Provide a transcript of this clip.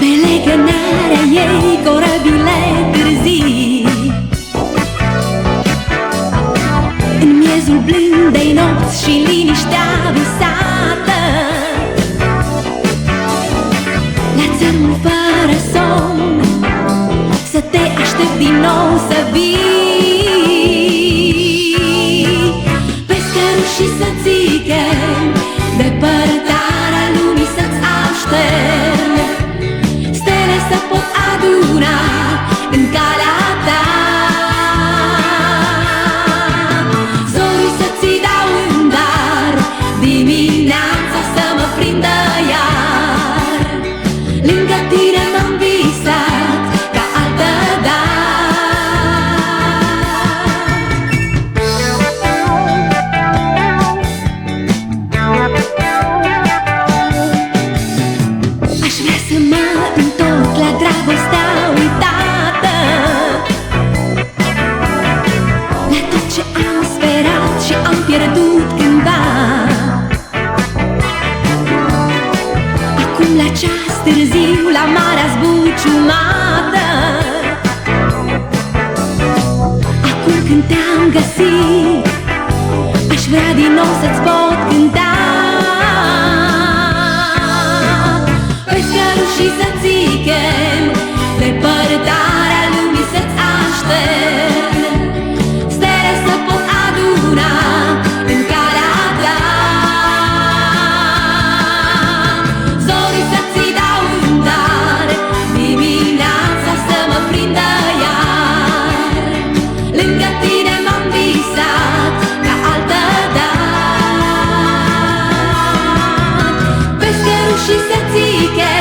ei corabile târzii. În miezul blândei nopți și liniștea visată La țărmul fără somn Să te aștept din nou să vii. Pescărul și să țică Depărtarea Stele să pierdut cândva. Acum la ceas târziu, la marea zbuciumată. Acum când te-am găsit Aș vrea din nou să-ți pot she said, "Take care."